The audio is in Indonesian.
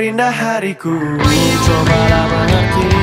terindah hariku. Cobalah mengerti.